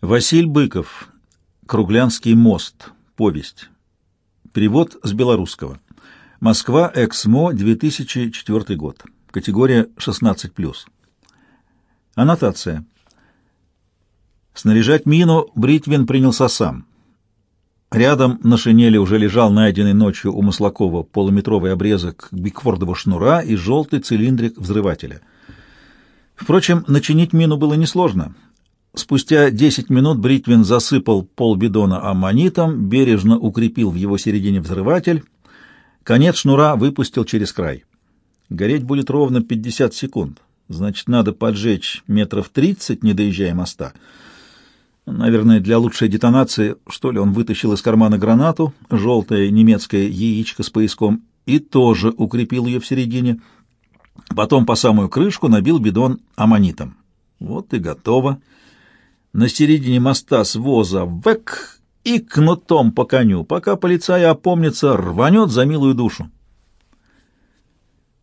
Василь Быков. Круглянский мост. Повесть. Перевод с белорусского. Москва, Эксмо, 2004 год. Категория 16+. Аннотация. Снаряжать мину Бритвин принялся сам. Рядом на шинели уже лежал найденный ночью у Маслакова полуметровый обрезок бикфордового шнура и желтый цилиндрик взрывателя. Впрочем, начинить мину было несложно — Спустя 10 минут Бритвин засыпал полбидона аммонитом, бережно укрепил в его середине взрыватель, конец шнура выпустил через край. Гореть будет ровно 50 секунд. Значит, надо поджечь метров 30, не доезжая моста. Наверное, для лучшей детонации, что ли, он вытащил из кармана гранату, желтое немецкое яичко с пояском, и тоже укрепил ее в середине. Потом по самую крышку набил бидон аммонитом. Вот и готово на середине моста с воза век и кнутом по коню, пока полицай опомнится, рванет за милую душу.